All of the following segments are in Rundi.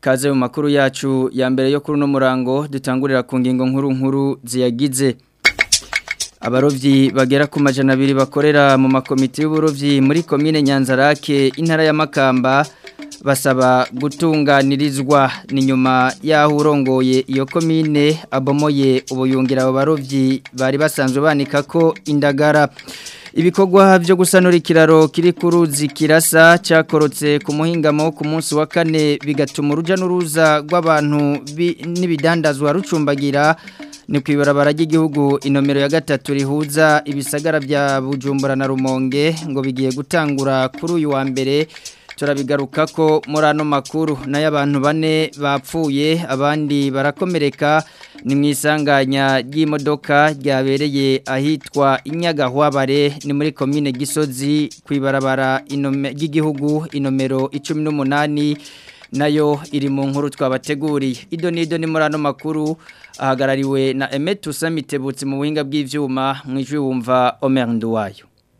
kaze mu makuru yacu ya mbere yo kuri uno murango dutangurira ku ngingo nkuru nkuru ziyagize abarobyi bagera ku majana abiri bakorera mu makomite y'uburobyi muri komine nyanzarake intara y'amakamba basaba gutunganirizwa ni nyuma y'aho urongoye iyo komine abomoye ubuyungira abo bari basanzwe banika ko indagara ibikorwa byo gusanura ikiraro kiri ku ruzi kirasa cyakorotse ku muhingamo ku munsi wa kane bigatuma urujya n'uruza rw'abantu n'ibidandazwa rucumbagira ni ku ibarabara ry'igihugu inomero ya gatatu rihuza ibisagara bya bujumbura na rumonge ngo bigiye gutangura kuri uyu wa mbere turabigaruka ko muri ano makuru nayo abantu bane bapfuye abandi barakomereka ni mu isanganya ry'imodoka ryabereye ahitwa inyagahwabare ni muri komine gisozi ku ibarabara ry'igihugu inomero icumi n'umunani nayo iri mu nkuru twabateguriye ido n'ido ni muri makuru ahagarariwe na emeti usamitebutse mu buhinga bw'ibyuma mu ijwi wumva Omer nduwayo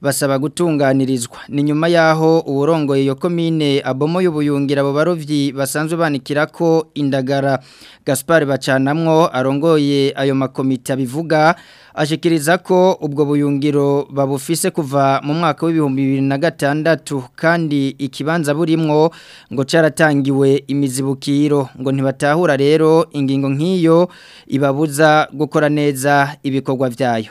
basaba gutunganirizwa ni nyuma yaho uburongoye yo komine abomo y'ubuyungira abo barovyi basanzwe banikira ko indagara Gaspard bacanamwo arongoye ayo makomite abivuga ashikiriza ko ubwo buyungiro babufise kuva mu mwaka w'ibihumbi bibiri na gatandatu kandi ikibanza burimwo ngo cyaratangiwe imizibukiro ngo ntibatahura rero ingingo nk'iyo ibabuza gukora neza ibikorwa byayo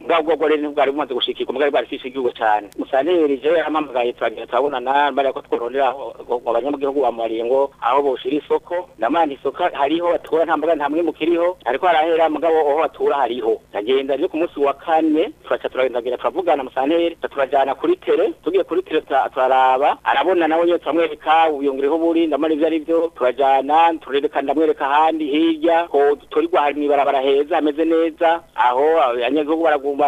ubwabo bwo rero ntibwari bumaze gushikirwa bwari bwarafishe igihugu cyane musanteri je turagira turabonana bari ko tworondera abanyamugihugu bamariye ngo aho boshira isoko namana isoko hariho batura nta mboga nta mwimbu kiriho ariko harahera mugabo aho batura hariho ndagenda rero ku munsi wa kane turaca turagendagira turavugana musanteri Israel turajyana kuri tele tugiye kuri tele turaraba arabona nawe nyine turamwereka ubuyongereho buri ndamara ibyo ari byo turajyana turereka ndamwereka ahandi hirya ko turirwa hari mu ibarabara heza hameze neza aho abanyagihugu baragumba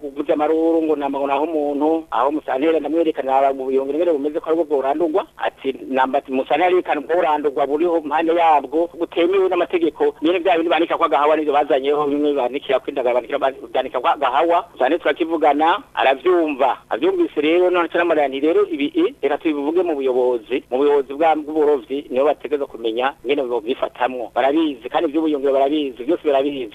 kuguza amaruru ngo namba naho umuntu aho musantere ndamwereka naba mu buyongerere bumeze ko aribwo burandurwa ati nambati musantere reka ubwo burandurwa buriho mpande yabwo butemewe n'amategeko nyine bya bintu banika kwa gahawa nibyo bazanyeho bimwe banikira kwindagara banikira banika kwa gahawa cyane turakivugana aravyo arabyumva abyumvise rero none cyaramarani rero ibi eh, reka tubivuge mu buyobozi mu buyobozi bw'uburovyi nibo bategeza kumenya ngene bifatamwo barabizi kandi iby'ubuyungiro barabizi byose barabizi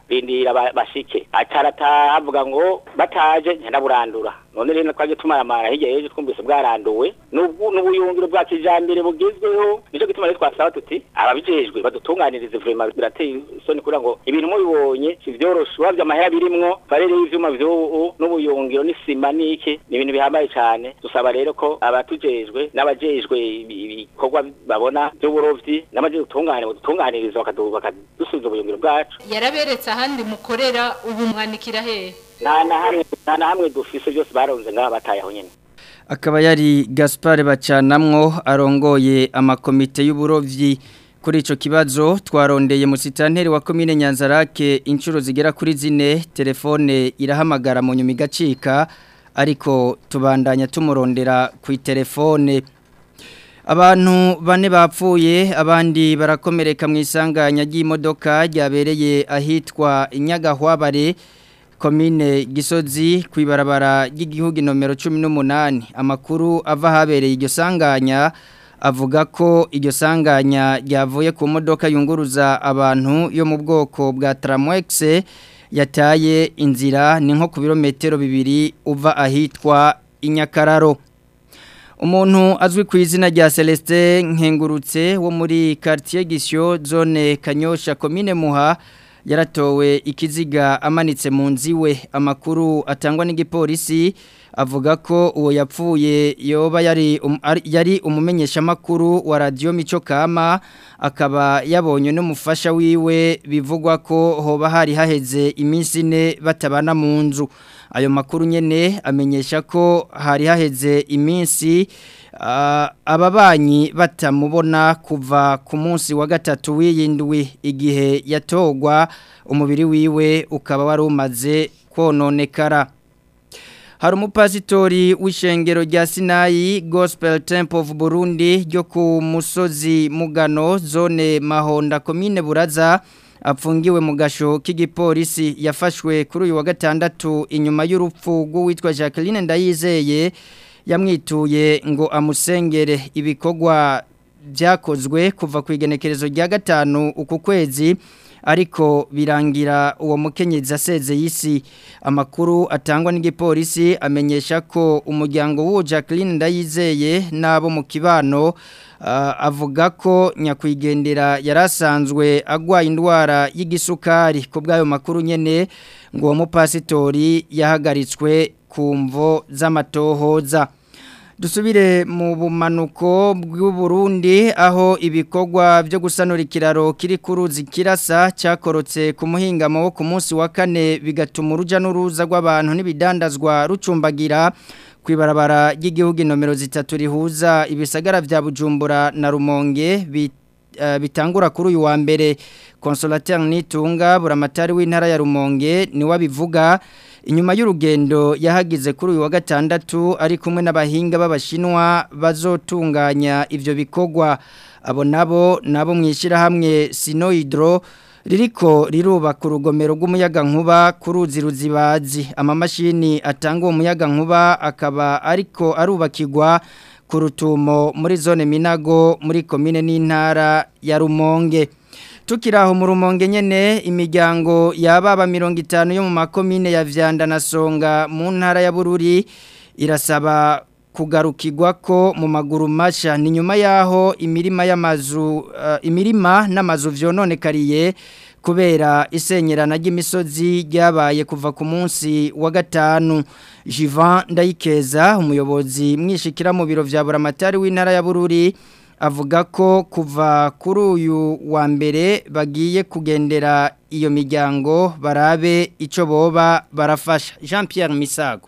rindira bashike atarata avuga ngo bataje ntenda none rero twagiye tumaramara hirya y'ejo twumvise bwaranduwe n'ubuyungiro bwa kijambere bugezweho nico gituma rero twasaba tuti ababijejwe badutunganirize vrema birateye isoni kugira ngo ibintu mubibonye byoroshye uhabye amahera birimwo barere y'ivyuma vy'ubu n'ubuyungiro n'isima n'iki ni ibintu bihambaye cyane dusaba rero ko abatujejwe n'abajejwe ibikorwa babona by'uburovyi n'abajejwe gutunganya gutunganiriza bakadusubiza ubuyungiro bwacu yaraberetse ahandi mukorera ubu mwanikira hehe nta na hamwe dufise byose baronze ngaba batayeho nyene akaba yari Gaspard Bacanamwo arongoye amakomite y'uburovyi Kuri ico kibazo twarondeye musitanteri wa commune Nyanzarake inshuro zigera kuri zine telefone irahamagara mu nyuma igacika ariko tubandanya tumurondera ku telefone Abantu bane bapfuye abandi barakomereka mu isanganya ry'imodoka ryabereye ahitwa Inyagahwabare komine Gisozi ku ibarabara ry'igihugu nomero 18 amakuru ava habereye iryo sanganya avuga ko iryo sanganya ryavuye ku modoka yunguruza abantu yo mu bwoko bwa taramwegisi yataye inzira ni nko ku birometero bibiri uva ahitwa inyakararo umuntu azwi ku izina rya celestin nkengurutse wo muri quartier gisyo zone kanyosha komine muha yaratowe ikiziga amanitse mu nziwe amakuru atangwa n'igipolisi avuga ko uwo yapfuye yoba yari um, yari umumenyeshamakuru wa Radio mico kama akaba yabonye n'umufasha wiwe bivugwa ko hoba hari haheze iminsi ine batabana mu nzu ayo makuru nyine amenyesha ko hari haheze iminsi ah, ababanyi batamubona kuva ku munsi wa gatatu w'iyindwi igihe yatogwa umubiri wiwe ukaba wari umaze kononekara hari umupasitori w'ishengero rya sinayi gospel temple of burundi ryo ku musozi mugano zone mahonda komine buraza apfungiwe mu gasho k'igipolisi yafashwe kuri uyu wa gatandatu inyuma y'urupfu rw'uwitwa jacqueline ndayizeye yamwituye ngo amusengere ibikorwa byakozwe kuva ku igenekerezo rya gatanu uku kwezi ariko birangira uwo mukenyezi aseze y'isi amakuru atangwa n'igipolisi amenyesha ko umuryango w’u Jacqueline ndayizeye n'abo mu kibano uh, avuga ko nyakwigendera yari asanzwe agwaye indwara y'igisukari ku bw'ayo makuru nyine ngo uwo mupasitori yahagaritswe ku mvo z'amatohoza dusubire mu bumanuko bw’u Burundi aho ibikorwa byo gusanura ikiraro kiri ku ruzi kirasa cyakorotse ku muhingamo wo ku munsi wa kane bigatuma urujya n'uruza rw'abantu n'ibidandazwa rucumbagira ku ibarabara ry'igihugu inomero zitatu rihuza ibisagara bya bujumbura na rumonge eh, bitangura kuri uyu wa mbere konsolateri nitunga buramatari w'intara ya rumonge niwe abivuga inyuma y'urugendo yahagize kuri uyu wa gatandatu ari kumwe n'abahinga b'abashinwa bazotunganya ibyo bikorwa abo nabo nabo mu ishyirahamwe sinoyidoro ririko rirubaka rugomero rw'umuyaga nkuba ku ruzi ruzibazi amamashini atanga uwo nkuba akaba ariko arubakirwa ku muri zone minago muri komine n'intara ya rumonge tukiraho mu rumonge nyene imiryango yababa 50 yo mu makomine ya Vyanda na Songa mu ntara ya Bururi irasaba kugarukirwa ko mu maguru mashya ni nyuma y'aho imirima y'amazu eh, imirima n'amazu kariye kubera isenyerana ry'imisozi ryabaye kuva ku munsi wa gatanu jivan ndayikeza umuyobozi mwishikira mu biro bya buramatari w'intara ya bururi avuga ko kuva kuri uyu wa mbere bagiye kugendera iyo miryango barabe icyo boba barafasha jean Pierre misago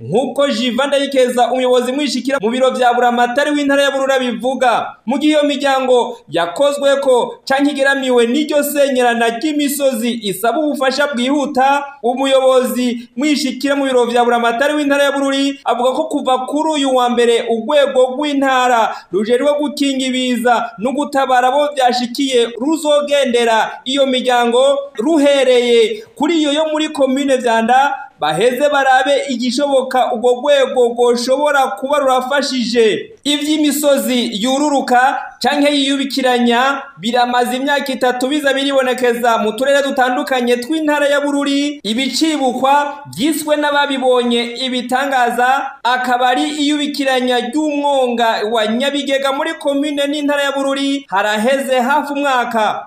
nk'uko jiva ndayikeza umuyobozi mwishikira mu biro bya buramata mutari w'intara ya burura bivuga mu gihe iyo miryango yakozwe ko cyangwa igeramiwe n'iryo senyerana ry'imisozi isaba ubufasha bwihuta umuyobozi mwishikira mu biro bya buramatari w'intara ya bururi avuga ko kuva kuri uyu wa mbere urwego rw'intara rwo gukinga ibiza no gutabara abo byashikiye ruzogendera iyo miryango ruhereye kuri iyo yo muri komine byanda baheze barabe igishoboka ubwo rwego rwoshobora kuba rurafashije iby'imisozi yururuka cyangwa yiyubikiranya biramaze imyaka itatu biza biribonekeza mu turere dutandukanye tw'intara ya bururi ibicibukwa byiswe n'ababibonye ibitangaza akaba ari iyubikiranya ry'umwonga wa nyabigega muri komine n'intara ya bururi haraheze hafi umwaka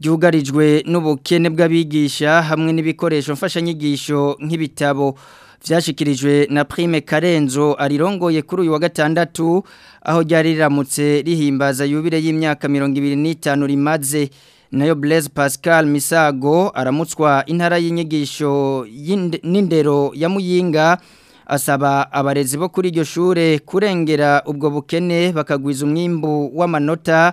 ryugarijwe n'ubukene bw'abigisha hamwe n'ibikoresho mfashanyigisho nk'ibitabo byashyikirijwe na Prime Karenzo arirongoye kuri uyu wa gatandatu aho ryari riramutse rihimbaza yubire y'imyaka mirongo ibiri n'itanu rimaze nayo Blaise Pascal Misago aramutswa intara y'inyigisho n'indero ya Muyinga asaba abarezi bo kuri iryo shure kurengera ubwo bukene bakagwiza umwimbu w'amanota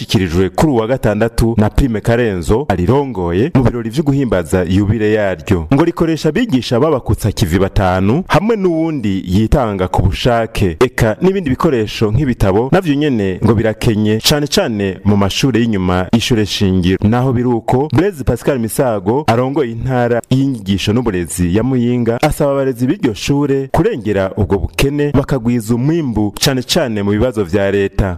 vyashikirijwe kuri uwa gatandatu na prime karenzo arirongoye mu birori byo guhimbaza yubire yaryo ngo rikoresha abigisha babakutsa kivi batanu hamwe n'uwundi yitanga ku bushake eka n'ibindi bikoresho nk'ibitabo nabyo nyene ngo birakenye cane cane mu mashuri y'inyuma y'ishuri shingiro naho biri uko Blaise Pascal Misago arongoye intara y'inyigisho n'uburezi ya Muyinga asaba abarezi b'iryo shure kurengera ubwo bukene bakagwiza umwimbu cyane cyane mu bibazo bya leta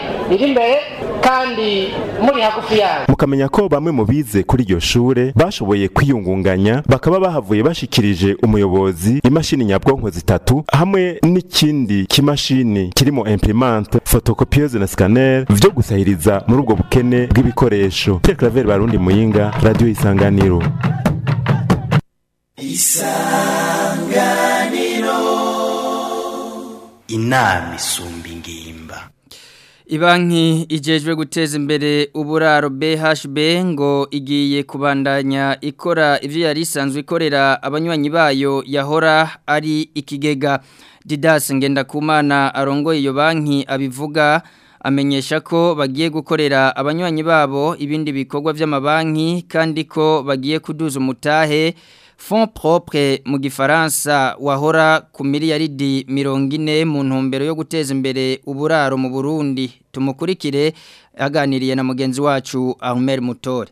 iri imbere kandi muri hagufi yayo mukamenya ko bamwe mu bize kuri iryo shure bashoboye kwiyungunganya bakaba bahavuye bashikirije umuyobozi imashini nyabwonko zitatu hamwe n'ikindi kimashini kirimo imprimante photocopieuse na scanner byo gusahiriza muri ubwo bukene bw'ibikoresho Pe Claver Barundi Muyinga Radio Isanganiro Isanganiro inama isumba ingimba Ibanki ijejwe guteza imbere uburaro BHB ngo igiye kubandanya ikora ivyo yari isanzwe ikorera abanywanyi bayo yahora ari ikigega Didas Ngendakumana arongoye iyo banki abivuga amenyesha ko bagiye gukorera abanywanyi babo ibindi bikorwa by'amabanki kandi ko bagiye kuduza umutahe Fond propre mu gifaransa wahora ku di mirongo ine mu ntumbero yo guteza imbere uburaro mu Burundi tumukurikire aganiriye na mugenzi wacu Ahmed Mutore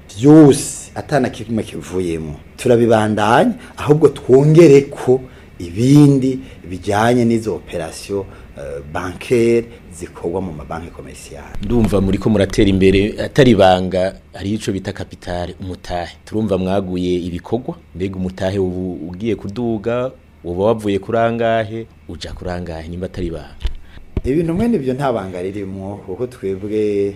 byose atana kimwe kivuyemo turabibandanya ahubwo twongere ko ibindi bijyanye n'izo operasiyo eh, bankeri zikorwa mu mabanki komersiyari ndumva muri ko muratera imbere atari ibanga hariho icyo bita kapitale umutahe turumva mwaguye ibikorwa mbega umutahe ugiye kuduga uba wavuye kuri angahe uca kuri angahe nimba atari bantu ibintu umwe nibyo nta banga ririmo kuko twebwe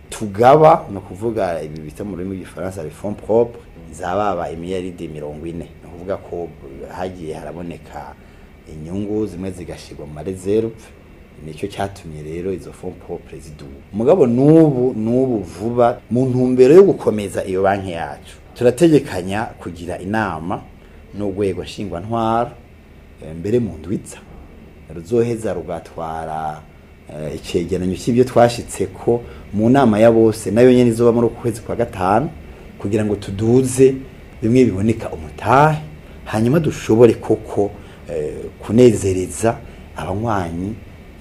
tugaba ni ukuvuga ibi bita mu rurimi rw'igifaransa reforme propre zababaye imiyaride mirongo ine ni ukuvuga ko hagiye haraboneka inyungu zimwe zigashyirwa mu mareserve nicyo cyatumye rero izo forme propre ziduha mugabo n'ubu n'ubu vuba mu ntumbero yo gukomeza iyo banki yacu turategekanya kugira inama n'urwego nshingwantwara eh, mbere mu ndwitsa ruzoheza rugatwara eh, icyegeranyo cy'ibyo twashyitse ko mu nama ya bose nayo nyine izuba muri uku kwezi kwa gatanu kugira ngo tuduze bimwe biboneka umutahe hanyuma dushobore koko eh, kunezereza abanywanyi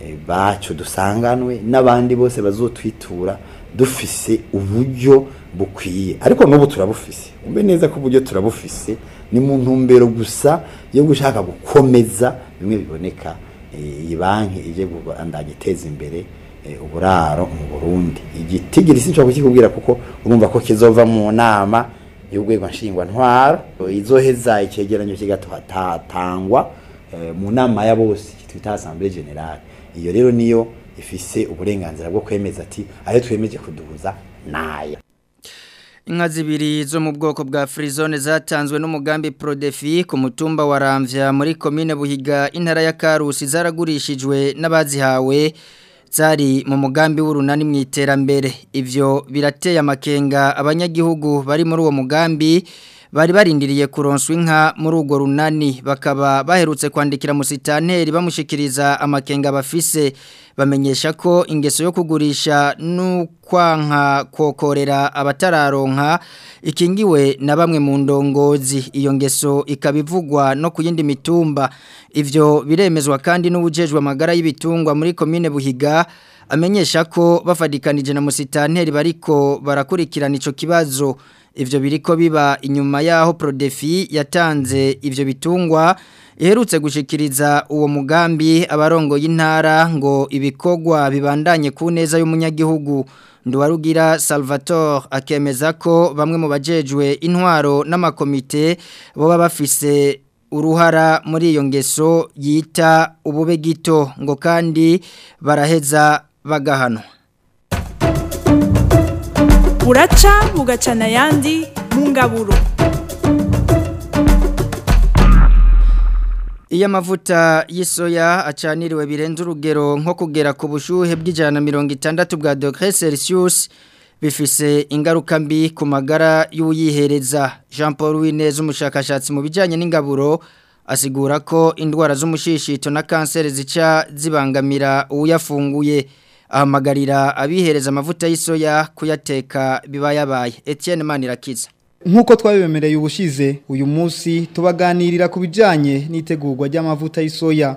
eh, bacyo dusanganwe n'abandi bose bazotwitura dufise uburyo bukwiye ariko n'ubu turabufise umbe neza ko uburyo turabufise ni mu ntumbero gusa yo gushaka gukomeza bimwe biboneka iyi banki ije ndagiteza imbere eh, uburaro mu burundi igiti gisi nshobora kukikubwira kuko urumva ko kizova mu nama y'urwego nshingwantwara izoheza icyegeranyo kigatatangwa eh, mu nama ya bose twita asambere generale iyo rero niyo ifise uburenganzira bwo kwemeza ati ayo twemeje kuduhuza naya inka zibiri zo mu bwoko bwa frizone zatanzwe n'umugambi prodefi ku mutumba wa ramvya muri komine buhiga intara ya karusi zaragurishijwe n'abazihawe zari mu mugambi w'urunani mu iterambere ivyo birateye amakenga abanyagihugu bari muri uwo mugambi bari barindiriye kuronswa inka muri urwo runani bakaba baherutse kwandikira musitanteri bamushikiriza amakenga bafise bamenyesha ko ingeso yo kugurisha n'ukwanka kokorera abatararonka ikingiwe na bamwe mu ndongozi iyo ngeso ikabivugwa no kuyindi mitumba ivyo biremezwa kandi n'ubujejwe amagara y'ibitungwa muri komine buhiga amenyesha ko bafadikanije na musitanteri bariko barakurikirana ico kibazo Ivyo biriko biba inyuma yaho Prodefi yatanze ivyo bitungwa iherutse gushikiriza uwo mugambi abarongo y'intara ngo ibikogwa bibandanye ku neza y'umunyagihugu Nduwarugira Salvatore akemeza ko bamwe mu bajejwe intwaro n'amakomite boba bafise uruhara muri iyo ngeso yita ububegito ngo kandi baraheza bagahanwa buraca bugacana ayandi mu ngaburo Iyo amavuta y'isoya acaniriwe birenze urugero nko kugera ku bushyuhe bw'ijana mirongo itandatu bwa dogere selisiyusi bifise ingaruka mbi ku magara y'uyihereza Jean Paul Winez umushakashatsi mu bijyanye n'ingaburo asigura ko indwara z'umushishito na kanseri zica zibangamira uyafunguye ahamagarira abihereza amavuta y'isoya kuyateka biba yabaye Etienne Manirakiza nk'uko twabemereye ubushize uyu munsi tubaganirira ku bijyanye n'itegurwa ry'amavuta y'isoya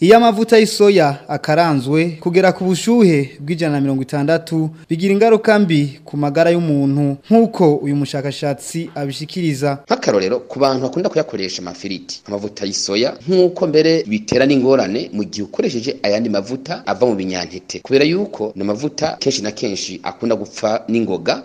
iyo amavuta y'isoya akaranzwe kugera ku bushyuhe bw'ijana na mirongo itandatu bigira ingaruka mbi ku magara y'umuntu nk'uko uyu mushaka umushakashatsi abishikiriza nk'akarorero ku bantu bakunda kuyakoresha amafiriti amavuta y'isoya nk'uko mbere bitera n'ingorane mu gihe ukoresheje ayandi mavuta ava mu binyantete kubera yuko ni amavuta kenshi na kenshi akunda gupfa n'ingoga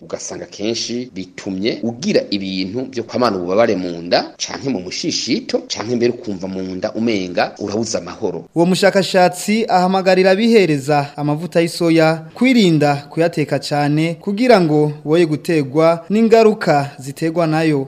ugasanga kenshi bitumye ugira ibintu byo kwamamaza umwana ububabare mu nda canke mu mushishito canke mbere ukumva mu nda umenga urabuza amahoro uwo mushakashatsi ahamagarira abihereza amavuta y'isoya kwirinda kuyateka cyane kugira ngo woye gutegwa n'ingaruka ziterwa nayo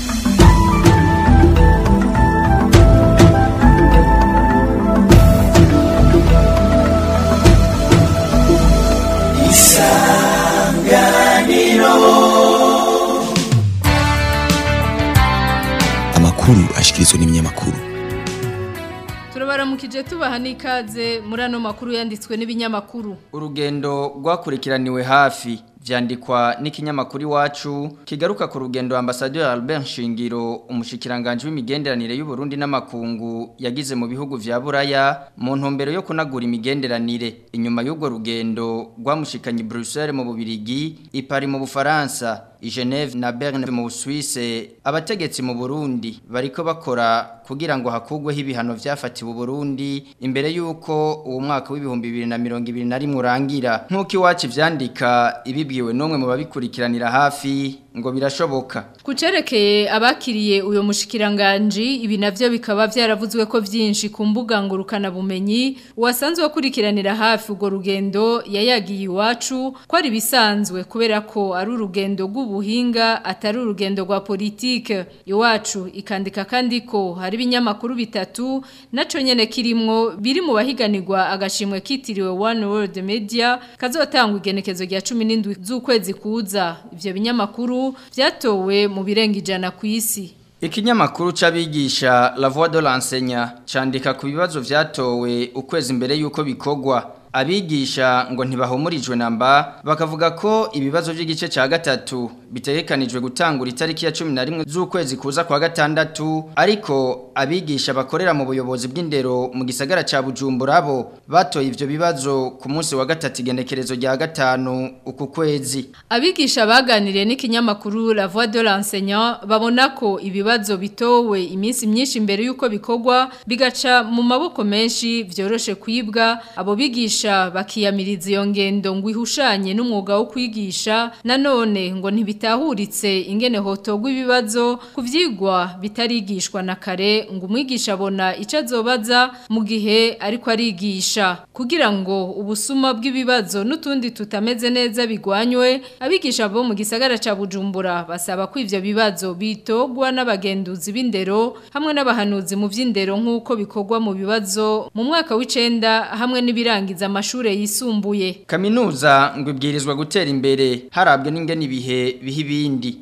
amakuru ashyikirizwa n'ibinyamakuru turabaramukije tubaha n'ikaze muri ano makuru yanditswe n'ibinyamakuru urugendo rwakurikiraniwe hafi byandikwa n'ikinyamakuru iwacu kigaruka ku rugendo ambasaderi Albert Shingiro umushikiranganje w'imigenderanire y'u Burundi n'amakungu yagize mu bihugu vya Buraya mu ntumbero yo kunagura imigenderanire inyuma y'ubwo rugendo rwamushikanye Bruxelles mu Bubirigi ipari mu Bufaransa i Genève na Berne mu Suisse abategetsi mu Burundi bariko bakora kugira ngo hakugweho ibihano vyafatiwe Burundi imbere yuko uwo mwaka w'ibihumbi 2021 urangira nkuko iwacu byandika ibibwiwe n’umwe mu babikurikiranira hafi ngo birashoboka ku abakiriye uyu mushikiranganji ibi nabyo bikaba byaravuzwe ko byinshi ku mbuga bumenyi wasanzwe akurikiranira hafi urwo rugendo yayagiye iwacu ko ari ibisanzwe kubera ko ari urugendo rw'ubuhinga atari urugendo rwa politike iwacu ikandika kandi ko hari binyamakuru bitatu nacyo nyine kirimo biri mu bahiganirwa agashimwe kitiriwe One World Media kazotanga igenekezo rya cumi n'indwi z'ukwezi kuza ibyo binyamakuru vyatowe mu birenga ijana ku isi ikinyamakuru c'abigisha la voix de l'enseignant candika ku bibazo vyatowe ukwezi mbere yuko bikogwa abigisha ngo ntibahumurijwe namba bakavuga ko ibibazo by'igice cya gatatu bitegekanijwe gutangura itariki ya 11 z'ukwezi kuza kwa gatandatu ariko abigisha bakorera mu buyobozi bw'indero mu gisagara cha Bujumbura bo batoye ivyo bibazo ku munsi wa gatatu igenekerezo rya gatanu uku kwezi abigisha baganiriye n'ikinyamakuru La Voix de l'enseignant babona ko ibibazo bitowe iminsi myinshi mbere yuko bikorwa bigaca mu maboko menshi vyoroshe kwibwa abo bigisha kwigisha bakiyamiriza iyo ngendo ngo ihushanye n'umwuga wo kwigisha nanone ngo ntibitahuritse ingene hotogwa ibibazo ku bitarigishwa na kare ngo umwigisha abona icyo azobaza mu gihe ariko arigisha kugira ngo ubusuma bw'ibibazo n'utundi tutameze neza bigwanywe abigisha bo mu gisagara cya bujumbura basaba ko ibyo bibazo bitogwa n'abagenduzi b'indero hamwe n'abahanuzi mu by'indero nk'uko bikogwa mu bibazo mu mwaka w'icenda hamwe n'ibirangiza amashure yisumbuye kaminuza ngo gutera imbere harabwe n'ingene ibihe biha ibindi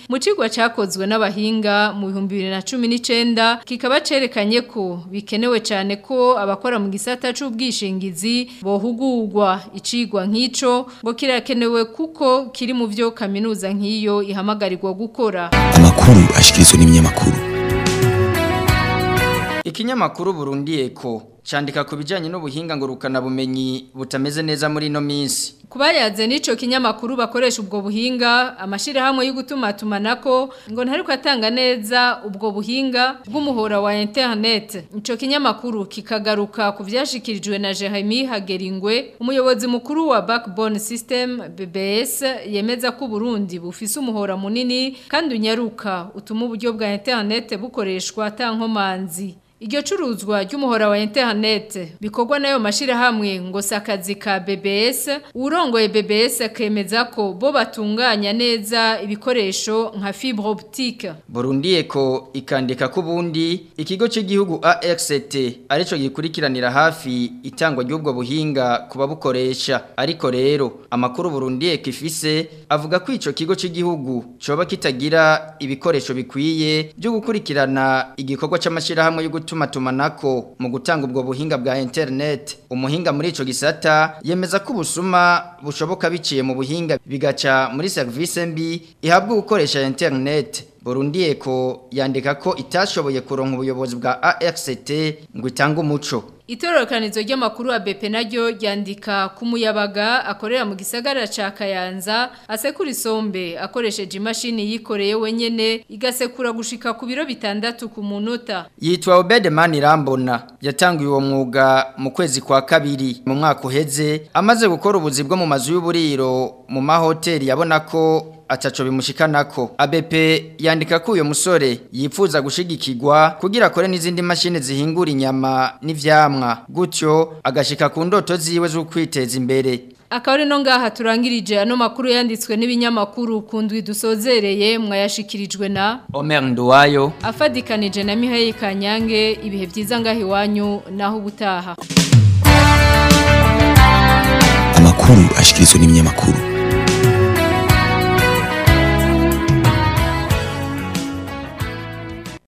mu cigwa cakozwe na n'abahinga mu bihumbi na cumi n'icyenda kikaba cyerekanye ko bikenewe cyane ko abakora mu gisata cy'ubwishingizi bohugurwa icigwa nk’ico ngo kirakenewe kuko kiri mu byo kaminuza nk'iyo ihamagarirwa gukora amakuru ashyikirizwa n'ibinyamakuru ikinyamakuru Burundi Eko chandika ku bijyanye na bumenyi butameze neza muri no minsi kubayaze n'icyo kinyamakuru bakoresha ubwo buhinga amashyirahamwe y'ugutumatumanako ngo ntaruko atanga neza ubwo buhinga bw'umuhora wa interinete icyo kinyamakuru kikagaruka ku byashyikirijwe na Jeremy hageringwe umuyobozi mukuru wa backbone system BBS yemeza ko Burundi bufise umuhora munini kandi unyaruka utuma uburyo bwa interinete bukoreshwa atankomanzi iryo curuzwa ry'umuhora wa interinete bikorwa n'ayo mashyirahamwe ngo si akazi ka BBS urongoye BBS akemeza ko bo batunganya neza ibikoresho nka fibre optique Burundi eko ikandika ko ubundi ikigo cy'igihugu AXT arico gikurikiranira hafi itangwa ry'ubwo buhinga kuba bukoresha ariko rero amakuru Burundi eko avuga ko ico kigo cy'igihugu coba kitagira ibikoresho bikwiye byo gukurikirana igikorwa cy'amashirahamwe y'ugutu n'itumatumanako mu gutanga ubwo buhinga bwa internet umuhinga muri ico gisata yemeza ko busuma bushoboka biciye mu buhinga bigaca muri service mbi ihabwa gukoresha internet burundiyeko yandika ko itashoboye kuronka ubuyobozi bwa ARCT ngo itange umuco Itororokanizo ry'amakuru ABP naryo ryandika ku akorera mu gisagara ca Kayanza asekura isombe akoresheje imashini yikoreye wenyene igasekura gushika ku biro bitandatu ku munota. Yitwa Obedeman Rambona yatanguye uwo mwuga mu kwezi kwa kabiri mu mwaka uheze amaze gukora ubuzi bwo mu mazu y'uburiro mu mahoteli yabona ko ataco bimushikanako ABP yandika ko uyo musore yifuza gushigikirwa kugira kore n'izindi mashine zihingura inyama n'ivyamwa gutyo agashika ku ndoto ziwe zo kwiteza imbere akaba ari turangirije ano makuru yanditswe n'ibinyamakuru kundwi dusozereye mwayashikirijwe na Omer Nduwayo afadikanije na Mihaye Kanyange ibihe byiza ngaha iwanyu naho gutaha amakuru ashikirizwa n'ibinyamakuru